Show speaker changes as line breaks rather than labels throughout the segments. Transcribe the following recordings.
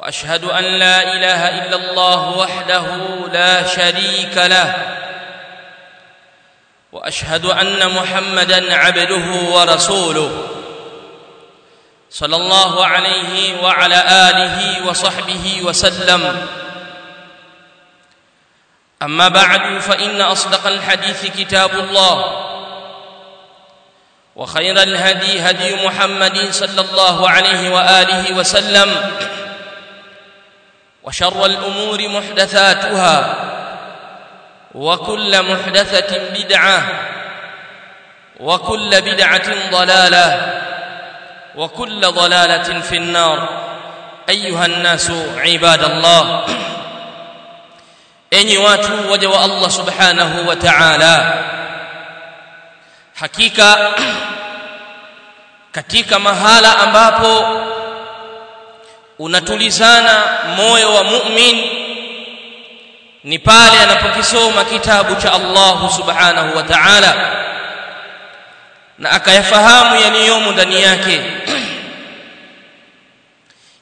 وأشهد أن لا إله إلا الله وحده لا شريك له وأشهد أن محمدا عبده ورسوله صلى الله عليه وعلى آله وصحبه وسلم. أما بعد فإن أصدق الحديث كتاب الله وخير الهدي هدي محمد صلى الله عليه وآله وسلم. وشر الأمور محدثاتها وكل محدثة بدعة وكل بدعة ضلالة وكل ضلالة في النار. أيها الناس عباد الله enyi watu waja wa Allah subhanahu wa ta'ala hakika ambapo unatulizana moyo wa mu'min ni pale anapokisoma kitabu cha Allah subhanahu wa ta'ala na akayafahamu yaliyomo ndani yake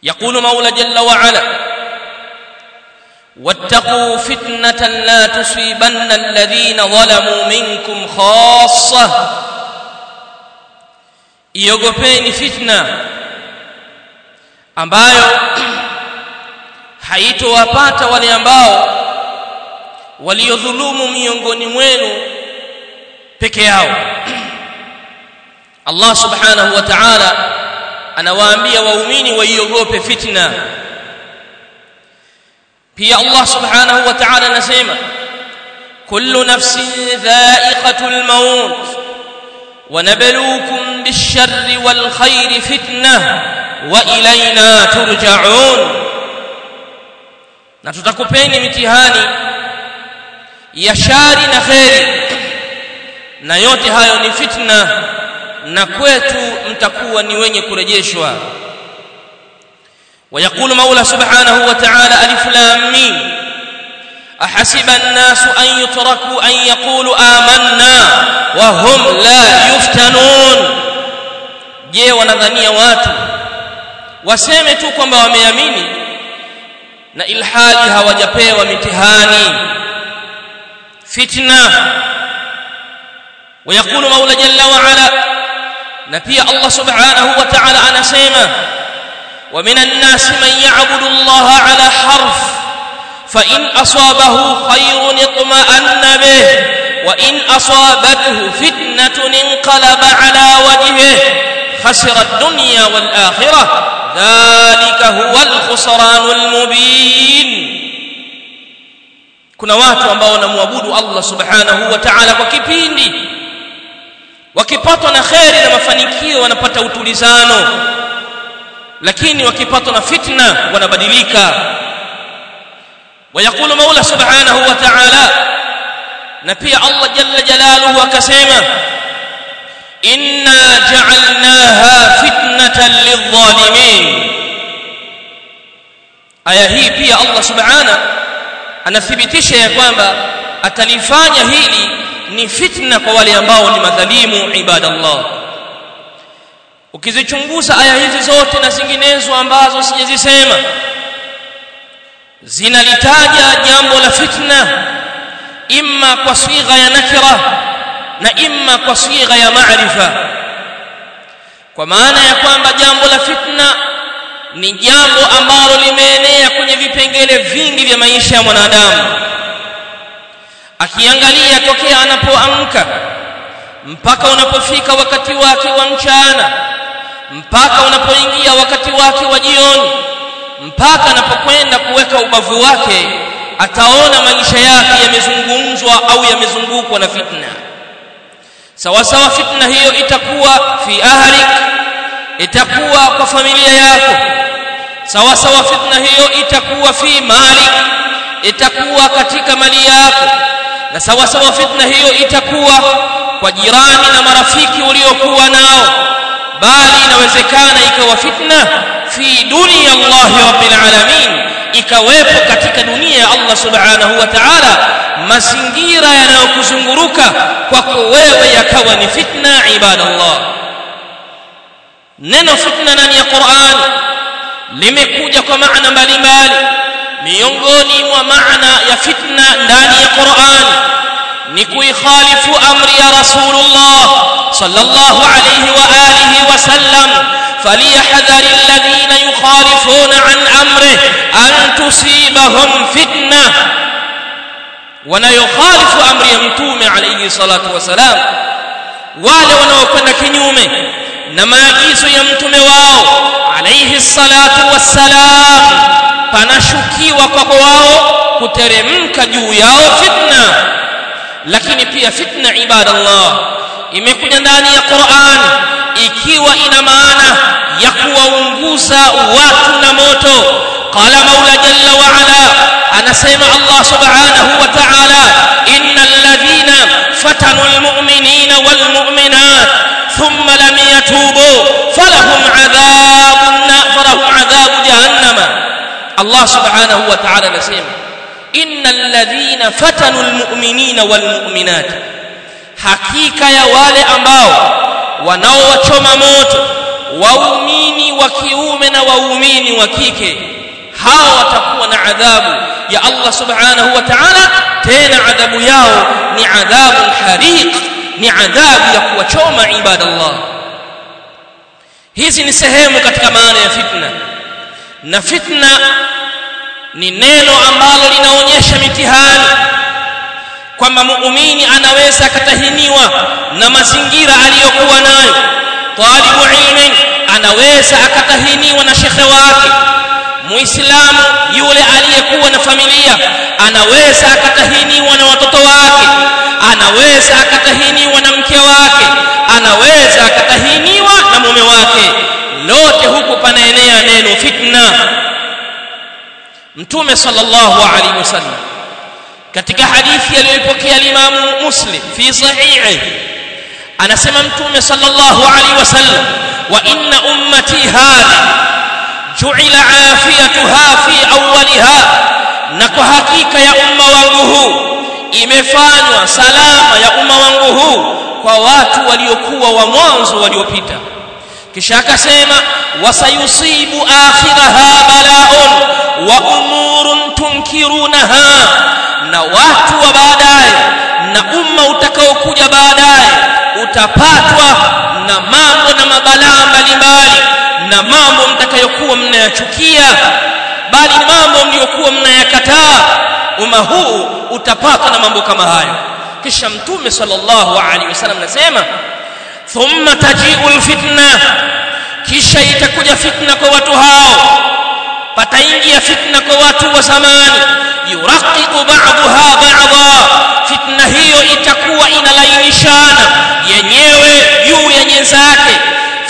يقول مولى جل وعلا واتقوا فتنة لا تصيبن الذين ظلموا منكم خاصة iogopeni fitna ambayo haitowapata wale ambao waliodhulumu miongoni mwenu peke yao Allah subhanahu wa ta'ala anawaambia waumini waiogope fitna pia Allah subhanahu wa ta'ala anasema kullu nafsin dha'iqatul maut wa nabluukum bish-sharri wal khairi fitnah wa ilaina turja'un na tutakupeni mitihani ya shari na khairi na yote hayo ni fitna na kwetu mtakuwa ni wenye kurejeshwa ويقول مولى سبحانه وتعالى ألف لام ميم أحسب الناس أن يتركوا أن يقولوا آمنا وهم لا يفتنون je wanadhania watu Waseme tu kwamba wameamini na ilhali hawajapewa mitihani. Fitna ويقول مولى جل وعلا نبي الله سبحانه وتعالى أنا سيما ومن الناس من يعبد الله على حرف فإن أصابه خير اطمأن به وإن أصابته فتنة انقلب على وجهه خسر الدنيا والآخرة ذلك هو الخسران المبين kuna watu ambao wanamwabudu Allah subhanahu wa ta'ala kwa kipindi wakipatwa na kheri na mafanikio wanapata utulizano lakini wakipatwa na fitna wanabadilika ويقول مولى سبحانه وتعالى نبي الله جل جلاله وكسيما إنا جعلناها jannatan lidhalimin aya hii pia Allah subhana anathibitisha ya kwamba atalifanya hili ni fitna kwa wale ambao ni madhalimu ibadallah. Ukizichunguza aya hizi zote na zinginezo ambazo sijazisema zinalitaja jambo la fitna imma kwa sigha ya nakira na imma kwa sigha ya maarifa kwa maana ya kwamba jambo la fitna ni jambo ambalo limeenea kwenye vipengele vingi vya maisha ya mwanadamu. Akiangalia tokea anapoamka mpaka unapofika wakati wake wa mchana mpaka unapoingia wakati wake wa jioni mpaka anapokwenda kuweka ubavu wake ataona maisha yake yamezungumzwa au yamezungukwa na fitna sawa sawa fitna hiyo itakuwa fi ahlik itakuwa kwa familia yako. Sawa sawa fitna hiyo itakuwa fi mali itakuwa katika mali yako. Na sawa sawa fitna hiyo itakuwa kwa jirani na marafiki uliokuwa nao. Bali inawezekana ikawa fitna fi dunya Allah rabbil alamin ikawepo katika dunia ya Allah subhanahu wa ta'ala mazingira yanayokuzunguruka kwako wewe yakawa ni fitna ibadallah. Neno fitna ndani ya Qur'an limekuja kwa maana mbalimbali. Miongoni mwa maana ya fitna ndani ya Qur'an ni kuikhalifu amri ya Rasulullah sallallahu alayhi wa alihi wa sallam فليحذر الذين يخالفون عن امره ان تصيبهم فتنه wanayokhalifu amri ya mtume alayhi salatu wasalam wale wanaokwenda kinyume na maagizo ya mtume wao alayhi salatu wassalam panashukiwa kwako wao kuteremka juu yao fitna lakini pia fitna ibadallah Imekuja ndani ya Qur'an ikiwa ina maana ya kuwaunguza watu na moto qala maula jalla wa ala anasema Allah subhanahu wa ta'ala innal ladhina fatanu almu'minina walmu'minat thumma lam yatubu falahum adhabun falahum adhabu jahannama Allah subhanahu wa ta'ala anasema innal ladhina fatanu almu'minina walmu'minat hakika ya wale ambao wanaowachoma moto waumini wa kiume na waumini wa kike hawa watakuwa na adhabu ya Allah subhanahu wa ta'ala. Tena adhabu yao ni adhabu hariq ni adhabu ya kuwachoma ibadallah. Hizi ni sehemu katika maana ya fitna na fitna ni neno ambalo linaonyesha mitihani kwamba muumini anaweza akatahiniwa na mazingira aliyokuwa nayo. Talibu ilmin anaweza akatahiniwa na shekhe wake. Muislamu yule aliyekuwa na familia anaweza akatahiniwa na watoto wake. Anaweza akatahiniwa na mke wake. Anaweza akatahiniwa na mume wake. Lote huku panaenea neno fitna. Mtume sallallahu alaihi wasallam katika hadithi aliyopokea Imam Muslim fi sahihi anasema mtume sallallahu alaihi wasallam wa inna ummati hadha ju'ila afiyatuha fi awwaliha. Na kwa hakika ya umma wangu huu imefanywa salama ya umma wangu huu kwa watu waliokuwa wa mwanzo waliopita. Kisha akasema wasayusibu akhiraha bala'un wa umurun tunkirunaha na watu wa baadaye na umma utakaokuja baadaye utapatwa na mambo na mabalaa mbalimbali na mambo mtakayokuwa mnayachukia bali mambo mliokuwa mnayakataa umma huu utapatwa na mambo kama hayo. Kisha mtume sallallahu alaihi wasallam anasema thumma taji'ul fitna kisha itakuja fitna kwa watu hao pataingia fitna kwa watu wa zamani. Yuraqiqu ba'daha ba'dha. Fitna hiyo itakuwa inalainishana yenyewe juu ya nyenzake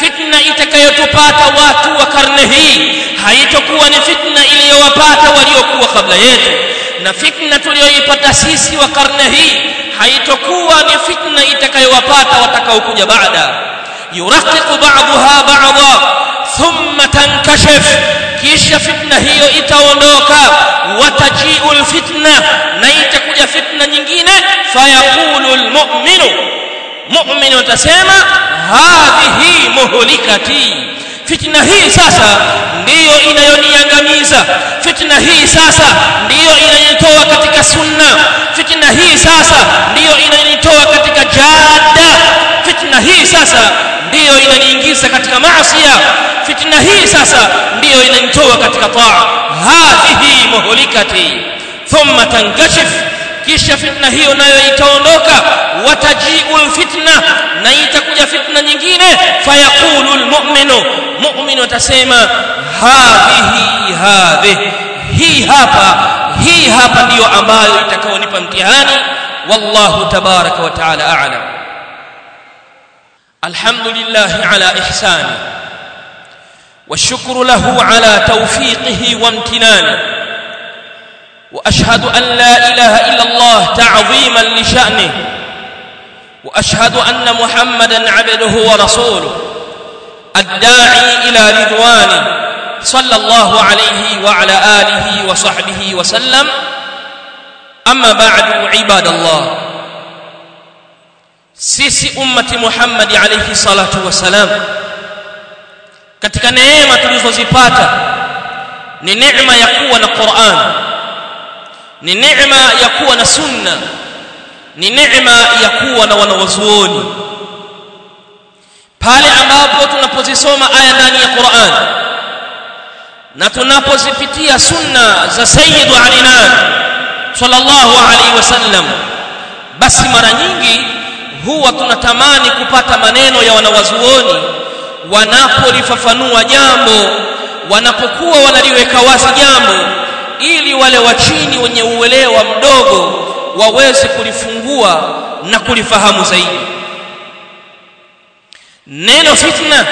fitna itakayotupata watu wa karne hii haitokuwa ni fitna iliyowapata waliokuwa kabla yetu. Na fitna tuliyoipata sisi wa karne hii haitokuwa ni fitna itakayowapata watakaokuja baada. Yuraqiqu ba'daha ba'dha thumma tankashif. Kisha fitna hiyo itaondoka. Watajiu alfitna. Na itakuja fitna nyingine. Fayaqulu almu'minu. Mu'minu tasema hadhihi muhlikati. Fitna hii sasa ndiyo inayoniangamiza. Fitna hii sasa ndiyo inayonitoa katika sunna. Fitna hii sasa ndiyo inayonitoa katika jada fitna hii sasa ndiyo inaniingiza katika maasiya fitna hii sasa ndiyo inanitoa katika taa. Hadhihi muhlikati thumma tankashif kisha fitna hiyo nayo itaondoka. Watajiu alfitna na itakuja fitna nyingine. Fayaqulu almu'minu mu'minu atasema hadhihi hadhihi hii hapa hii hapa ndiyo ambayo itakaonipa mtihani. Wallahu tabaraka wa taala a'lam alhamdulillah ala ihsani والشكر له على توفيقه وامتنانه وأشهد أن لا إله إلا الله تعظيما لشأنه وأشهد أن محمدا عبده ورسوله الداعي إلى رضوانه صلى الله عليه وعلى آله وصحبه وسلم. أما بعد عباد الله sisi ummati Muhammad alayhi salatu wasalam katika neema tulizozipata ni neema ya kuwa na Qur'an ni neema ya kuwa na sunna ni neema ya kuwa na wanawazuoni. Pale ambapo tunapozisoma aya ndani ya Qur'an na tunapozipitia sunna za sayyidu alinan sallallahu alaihi wasallam basi mara nyingi huwa tunatamani kupata maneno ya wanawazuoni. Wanapolifafanua jambo wanapokuwa wanaliweka wazi jambo ili wale wa chini wenye uelewa mdogo waweze kulifungua na kulifahamu zaidi. Neno fitna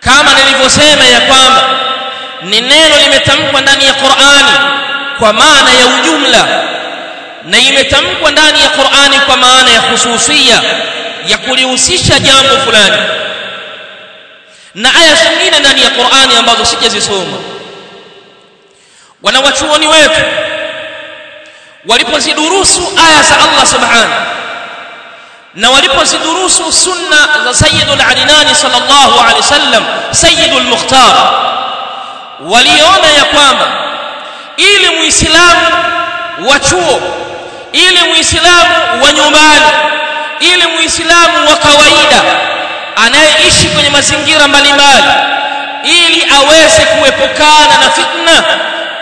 kama nilivyosema ya kwamba ni neno limetamkwa ndani ya Qur'ani kwa maana ya ujumla na imetamkwa ndani ya Qur'ani kwa maana ya hususia ya kulihusisha jambo fulani. Na aya zingine ndani ya Qur'ani ambazo sijazisoma. Wanawachuoni wetu walipozidurusu aya za Allah subhanahu na walipozidurusu sunna za sayyidul alinani sallallahu alaihi wasallam sayyidul mukhtar waliona ya kwamba ili muislamu wa chuo ili muislamu wa nyumbani ili muislamu wa kawaida anayeishi kwenye mazingira mbalimbali ili aweze kuepukana na fitna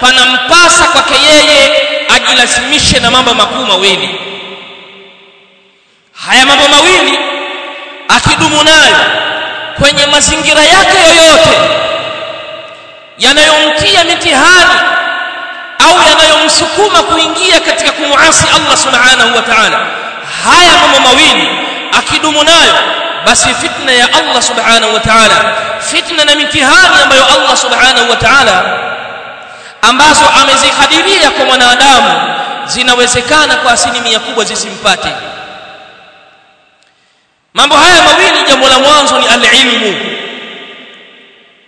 panampasa kwake yeye ajilazimishe na mambo makuu mawili. Haya mambo mawili akidumu nayo kwenye mazingira yake yoyote yanayomtia mitihani au yanayomsukuma kuingia katika kumuasi Allah subhanahu wa ta'ala. Haya mambo mawili akidumu nayo basi fitna ya Allah subhanahu wa ta'ala fitna na mitihani ambayo Allah subhanahu wa ta'ala ambazo amezikadiria kwa mwanadamu zinawezekana kwa asilimia kubwa zisimpate. Mambo haya mawili jambo la mwanzo ni alilmu.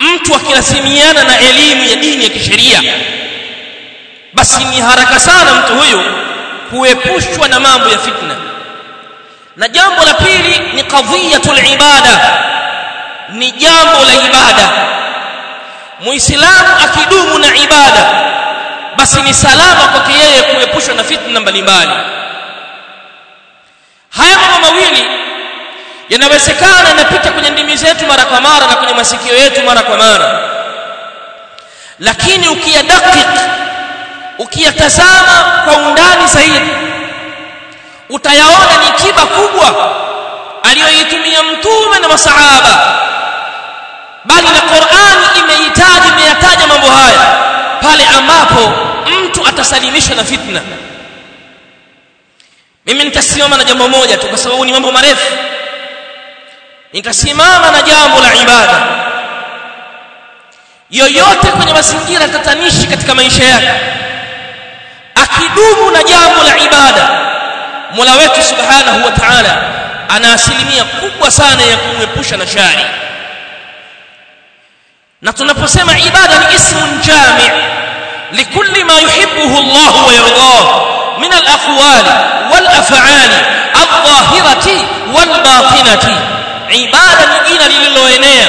Mtu akilasimiana na elimu ya dini ya kisheria basi ni haraka sana mtu huyu kuepushwa na mambo ya fitna. Na jambo la pili ni qadhiyatul ibada. Ni jambo la ibada. Muislamu akidumu na ibada basi ni salama kwake yeye kuepushwa na fitna mbalimbali. Haya mambo mawili yanawezekana yanapita kwenye ndimi zetu mara kwa mara na kwenye masikio yetu mara kwa mara. Lakini ukiyadakik ukiyatazama kwa undani zaidi utayaona ni kiba kubwa aliyoitumia mtume na masahaba. Bali na Qur'ani imehitaji imeyataja mambo haya pale ambapo mtu atasalimishwa na fitna. Mimi nitasimama na jambo moja tu kwa sababu ni mambo marefu. Nitasimama na jambo la ibada. Yoyote kwenye mazingira tatanishi katika maisha yake akidumu na jambo la ibada. Mola wetu Subhanahu wa Ta'ala ana asilimia kubwa sana ya kumwepusha na shari. Na tunaposema ibada ni ismun jami' likulli ma yuhibbuhu Allah wa yardah min al-aqwali wal af'ali adh-dhahirati wal batinati ibada ni jina lililoenea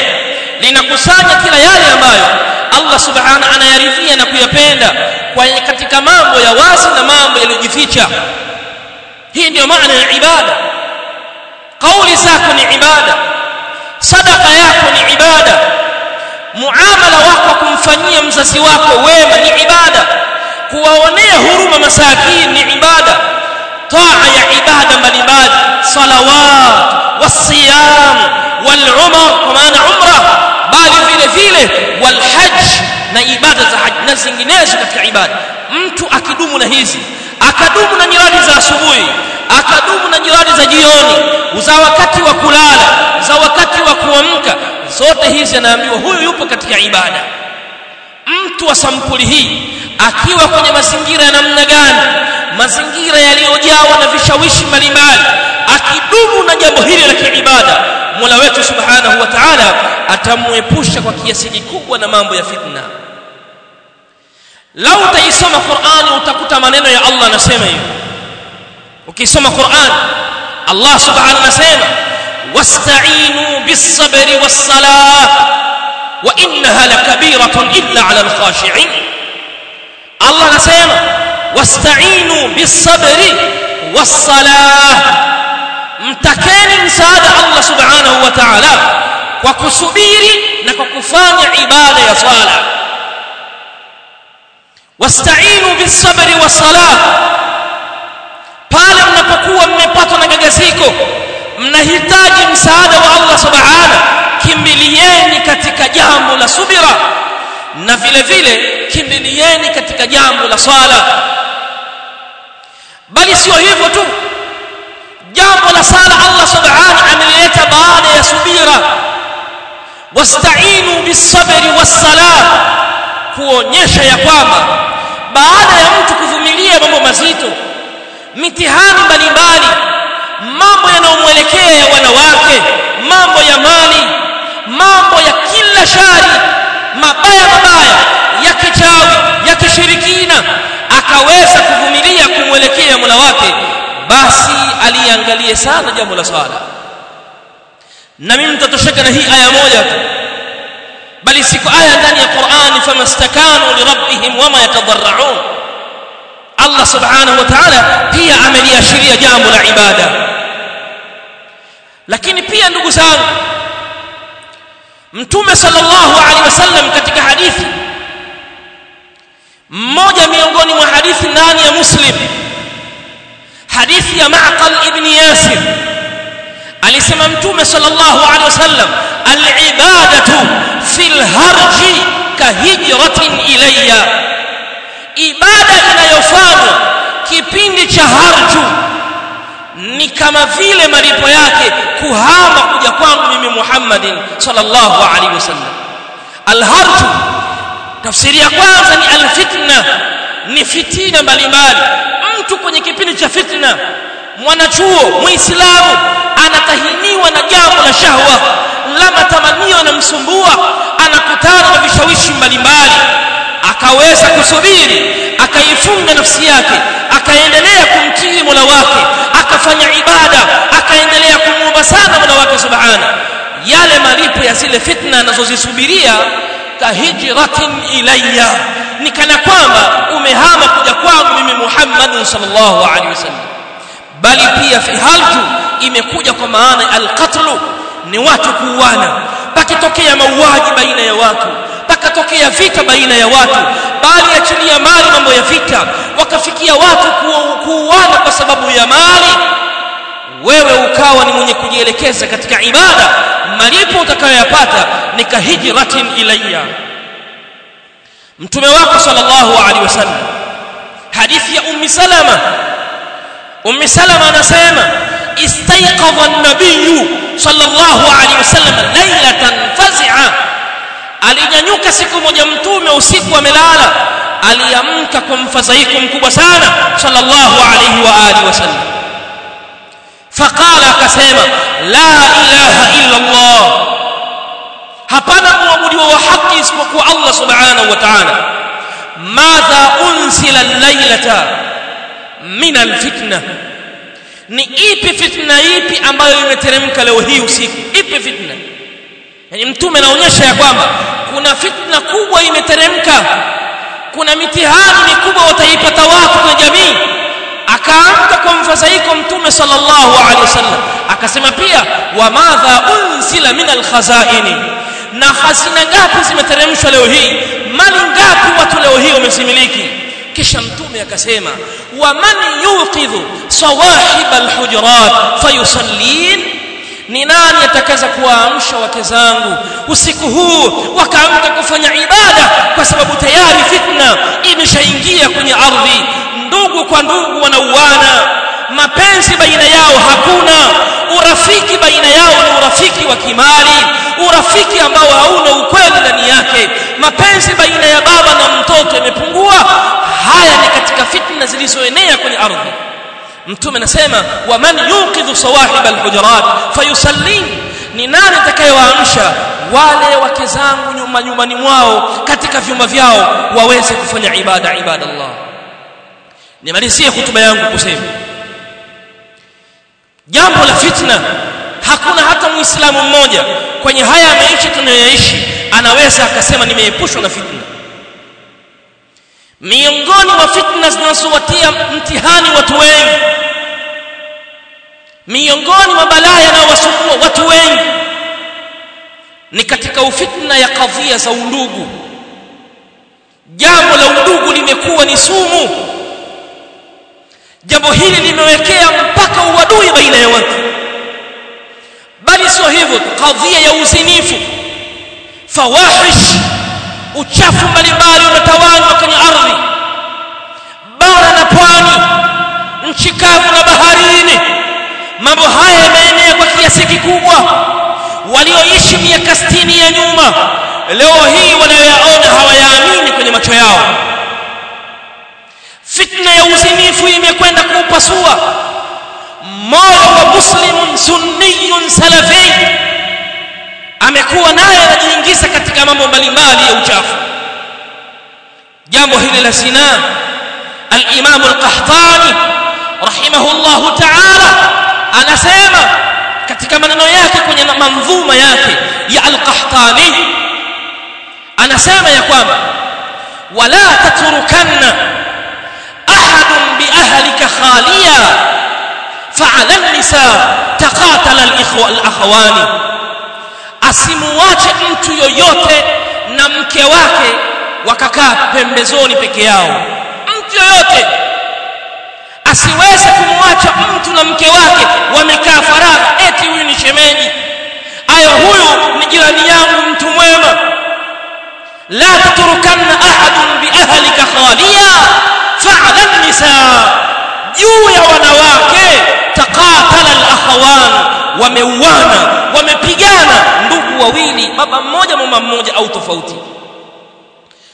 linakusanya kila yale ambayo Allah subhanahu anayaridhia na kuyapenda katika mambo ya wazi na mambo yaliyojificha. Hii ndio maana ya ibada. Kauli zako ni ibada. Sadaka yako ni ibada. Muamala wako kumfanyia mzazi wako wema ni ibada. Kuwaonea huruma masakini ni ibada. Taa ya ibada mbalimbali. Salawat wasiyam kwa maana umra. Bali vile vile walhajj na ibada za haji na zinginezo katika ibada. Mtu akidumu na hizi akadumu na nyiradi za asubuhi akadumu na nyiradi za jioni za wakati wa kulala za wakati wa kuamka zote hizi anaambiwa huyu yupo katika ibada. Mtu wa sampuli hii akiwa kwenye mazingira ya namna gani? Mazingira yaliyojawa na vishawishi mbalimbali akidumu na jambo hili la kiibada Mola wetu Subhanahu wa Ta'ala atamuepusha kwa kiasi kikubwa na mambo ya fitna lau utaisoma Qur'ani utakuta maneno ya Allah anasema hivi ukisoma Qur'an Allah Subhanahu anasema wasta'inu bis-sabri was-salah wa innaha lakabiratun illa 'ala al-khashi'in Allah anasema wasta'inu bis-sabri was-salah mtakeni msaada Allah Subhanahu wa Ta'ala kwa kusubiri na kwa kufanya ibada ya swala wasta'inu bisabri wasala pale mnapokuwa mmepatwa na gagaziko mnahitaji msaada wa Allah subhana kimbilieni katika jambo la subira na vile vile kimbilieni katika jambo la swala. Bali sio hivyo tu. Jambo la sala Allah subhana amelileta baada ya subira. Wasta'inu bis-sabri was-salah kuonyesha ya kwamba baada ya mtu kuvumilia mambo mazito mitihani mbalimbali mambo yanayomwelekea ya wanawake mambo ya mali mambo ya kila shari mabaya mabaya ya kichawi ya kishirikina akaweza kuvumilia kumwelekea Mola wake basi aliangalie sana jambo la sala na mimi mtatosheka na hii aya moja tu bali siku aya ndani ya Qur'ani famastakanu li rabbihim wama yatadarra'un. Allah subhanahu wa ta'ala pia ameliashiria jambo la ibada. Lakini pia ndugu zangu mtume sallallahu alaihi wasallam katika hadithi mmoja miongoni mwa hadithi ndani ya muslim hadithi ya ma'qal ibn yasir alisema mtume sallallahu alaihi wasallam al-ibadatu fil harji kahijratin ilayya. Ibada inayofanywa kipindi cha harju ni kama vile malipo yake kuhama kuja kwangu mimi Muhammadin sallallahu alaihi wasallam. Alharju tafsiri ya kwanza ni alfitna ni fitina mbalimbali. Mtu kwenye kipindi cha fitna mwanachuo muislamu anatahiniwa na jambo la shahwa la matamanio yanamsumbua anakutana na vishawishi mbalimbali. Akaweza kusubiri akaifunga nafsi yake akaendelea kumtii Mola wake akafanya ibada akaendelea kumuomba sana Mola wake subhana yale malipo ya zile fitna anazozisubiria kahijratin ilayya. Ni kana kwamba umehama kuja kwangu mimi Muhammad sallallahu alaihi wasallam. Bali pia fi halku imekuja kwa maana alqatlu ni watu kuuana. Pakitokea mauaji baina ya watu pakatokea vita baina ya watu bali achilia mali mambo ya vita wakafikia watu kuuana kwa sababu ya mali. Wewe ukawa ni mwenye kujielekeza katika ibada. Malipo utakayoyapata ni kahijratin ilayya. Mtume wako sallallahu alaihi wasallam. Hadithi ya ummi salama. Ummi salama anasema istayqadha an-nabiy sallallahu alaihi wasallam lailatan fazi'a. Alinyanyuka siku moja mtume usiku amelala aliamka kwa mfadhaiko mkubwa sana sallallahu alaihi wa alihi wasallam. Faqala akasema la ilaha illa Allah hapana muabudiwa wa haki isipokuwa Allah subhanahu wa ta'ala. Madha unsila lailata min alfitna ni ipi fitna ipi ambayo imeteremka leo hii usiku? Ipi fitna? Yani mtume anaonyesha ya kwamba kuna fitna kubwa imeteremka. Kuna mitihani mikubwa wataipata watu kwenye jamii. Akaamka kwa mfadhaiko mtume sallallahu alaihi wasallam. Akasema pia wa madha unzila min alkhazaini na hazina ngapi zimeteremshwa leo hii? Mali ngapi watu leo hii wamezimiliki kisha mtume akasema wa man yuqidhu sawahib alhujurat fayusallin? Ni nani atakaza kuwaamsha wake zangu usiku huu wakaamka kufanya ibada kwa sababu tayari fitna imeshaingia kwenye ardhi? Ndugu kwa ndugu wanauana mapenzi baina yao hakuna. Urafiki baina yao ni urafiki wa kimali urafiki ambao hauna ukweli ndani yake. Mapenzi baina ya baba na mtoto yamepungua. Haya ni katika fitna zilizoenea kwenye ardhi. Mtume anasema waman yuqidhu sawahib alhujurat fayusallim ni nani atakayewaamsha wale wake zangu nyuma nyumbani mwao katika vyumba vyao waweze kufanya ibada ibada Allah nimalizie hutuba yangu kusema jambo la fitna. Hakuna hata muislamu mmoja kwenye haya maisha tunayoishi anaweza akasema nimeepushwa na fitna. Miongoni mwa fitna zinazowatia mtihani watu wengi miongoni mwa balaa yanayowasumbua watu wengi ni katika ufitna ya kadhia za undugu. Jambo la undugu limekuwa ni sumu jambo hili limewekea mpaka uadui baina ya watu. Bali sio hivyo kadhia ya uzinifu fawahish uchafu mbalimbali umetawanywa kwenye ardhi. Bara na pwani nchi kavu na baharini mambo haya yameenea kwa kiasi kikubwa. Walioishi miaka 60 ya nyuma leo hii wanayoyaona hawayaamini kwenye macho yao fitna ya uzinifu imekwenda kuupasua moyo wa muslimun sunniyun salafi amekuwa naye anajiingiza katika mambo mbalimbali ya uchafu. Jambo hili la zina al-Imam al-Qahtani rahimahullahu ta'ala anasema katika maneno yake kwenye manzuma yake ya al-Qahtani anasema ya kwamba wala tatrukanna ahlika khaliya فعلى النساء الاخوه الاخوان asimuache mtu yoyote na mke wake wakakaa pembezoni peke yao mtu yoyote asiweze kumwacha mtu na mke wake wamekaa faragha eti huyu ni shemeji aya huyu ni jirani yangu mtu mwema la tatrukanna ahadun bi ahlika khaliya fa'ala an-nisaa juu ya wanawake. Taqatala al-akhawan wameuana wamepigana. Ndugu wawili baba mmoja mama mmoja au tofauti.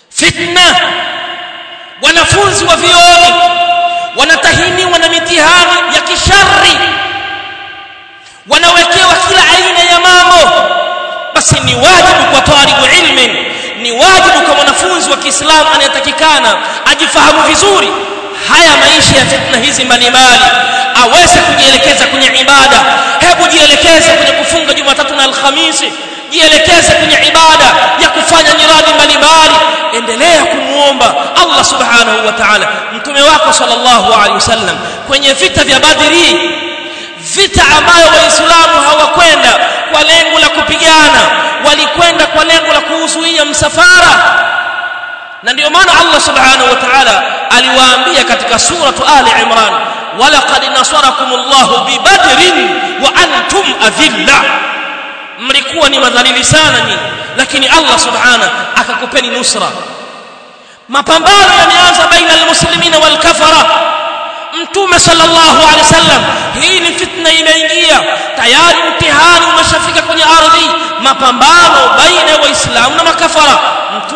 Fitna. Wanafunzi wa vioni wanatahiniwa na mitihani ya kishari wanawekewa kila aina ya mambo. Basi ni wajibu kwa talibu ilmi ni wajibu kwa mwanafunzi wa Kiislamu anayetakikana ajifahamu vizuri haya maisha ya fitna hizi mbalimbali aweze kujielekeza kwenye ibada. Hebu jielekeze kwenye kufunga Jumatatu na Alhamisi jielekeze kwenye ibada ya kufanya miradi mbalimbali. Endelea kumuomba Allah subhanahu wa ta'ala. Mtume wako sallallahu alaihi wasallam kwenye vita vya Badri vita ambayo waislamu hawakwenda kwa lengo la kupigana walikwenda kwa lengo la kuhuzuia msafara na ndio maana Allah subhanahu wa ta'ala aliwaambia katika suratu Ali Imran walaqad nasarakumullahu bibadrin wa antum adhilla. Mlikuwa ni madhalili sana nyinyi lakini Allah subhanahu akakupeni nusra. Mapambano yameanza baina almuslimina walkafara. Mtume sallallahu alaihi wasallam hii ni fitna imeingia. Tayari mtihani umeshafika kwenye ardhi. Mapambano baina waislamu na makafara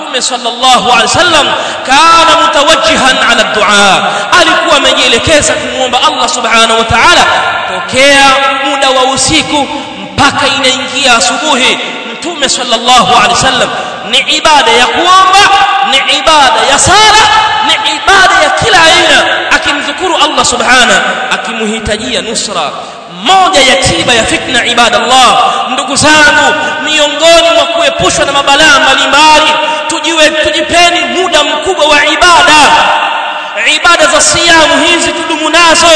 mtume sallallahu alaihi wasallam kana mutawajjihan ala dua. Alikuwa amejielekeza kumwomba Allah subhanahu wa ta'ala tokea muda wa usiku mpaka inaingia asubuhi. Mtume sallallahu alaihi wasallam ni ibada ya kuomba ni ibada ya sala ni ibada ya kila aina. Akimdhukuru Allah subhanahu akimhitajia nusra moja ya tiba ya fitna ibadallah. Ndugu zangu miongoni mwa kuepushwa na mabalaa mbalimbali tujiwe tujipeni muda mkubwa wa ibada. Ibada za siamu hizi tudumu nazo.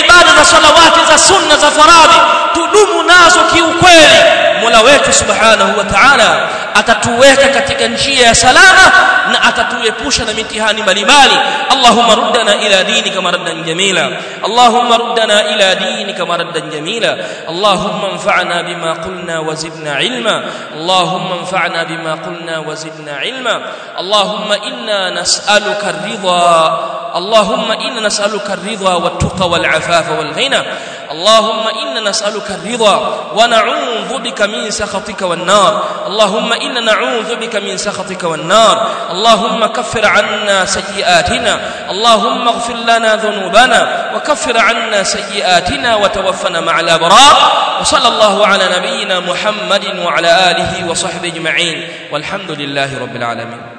Ibada za salawati za sunna za faradhi tudumu nazo kiukweli Mola wetu subhanahu wa ta'ala atatuweka katika njia ya salama na atatuepusha na mitihani mbalimbali Allahumma ruddana ila dinika maraddan jamila Allahumma ruddana ila dinika maraddan jamila Allahumma anfa'na bima qulna wa zidna ilma Allahumma anfa'na bima qulna wa zidna ilma Allahumma inna nas'aluka ar-ridha اللهم إنا نسألك الرضا والتقى والعفاف والغنى اللهم إنا نسألك الرضا ونعوذ بك من سخطك والنار اللهم إنا نعوذ بك من سخطك والنار اللهم كفر عنا سيئاتنا اللهم اغفر لنا ذنوبنا وكفر عنا سيئاتنا وتوفنا مع الأبرار وصلى الله على نبينا محمد وعلى آله وصحبه أجمعين والحمد لله رب العالمين